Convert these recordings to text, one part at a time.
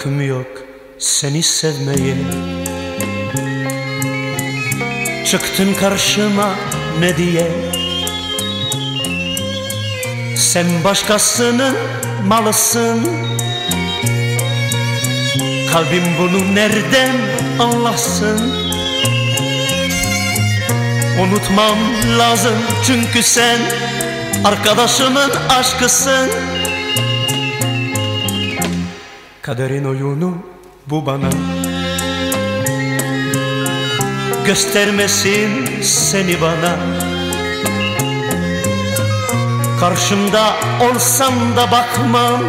Hakkım yok seni sevmeye. Çıktın karşıma ne diye? Sen başkasının malısın. Kalbim bunu nereden anlasın? Unutmam lazım çünkü sen Arkadaşımın aşkısın Kaderin oyunu bu bana. Göstermesin seni bana. Karşımda olsam da bakmam.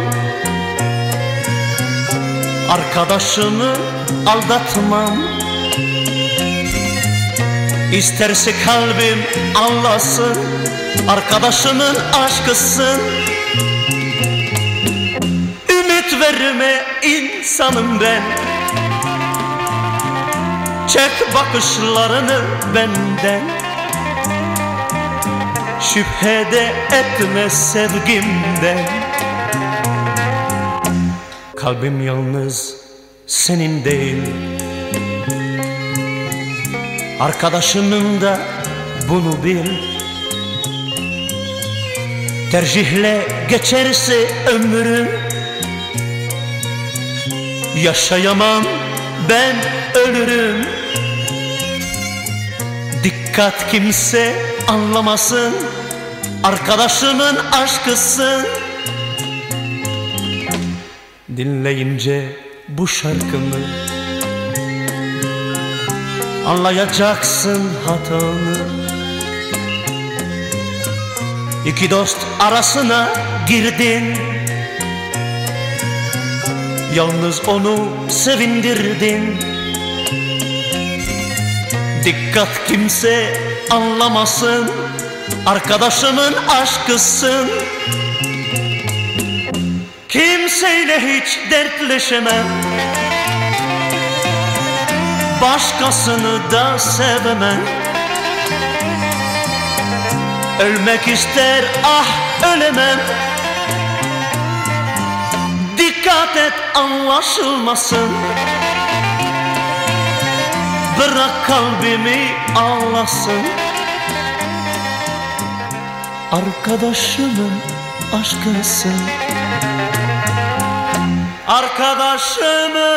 Arkadaşımı aldatmam. İsterse kalbim anlasın Arkadaşımın aşkısın Verme insanım ben. Çek bakışlarını benden. Şüphede etme sevgimden Kalbim yalnız senin değil. Arkadaşının da bunu bil. Tercihle geçerse ömrüm Yaşayamam ben ölürüm. Dikkat kimse anlamasın Arkadaşımın aşkısın Dinleyince bu şarkımı Anlayacaksın hatanı. İki dost arasına girdin Yalnız onu sevindirdin Dikkat kimse anlamasın Arkadaşımın aşkısın. Kimseyle hiç dertleşemem. Başkasını da sevemem. Ölmek ister ah ölemem Dikkat et anlaşılmasın. Bırak kalbimi ağlasın. Arkadaşımın aşkısın Arkadaşımın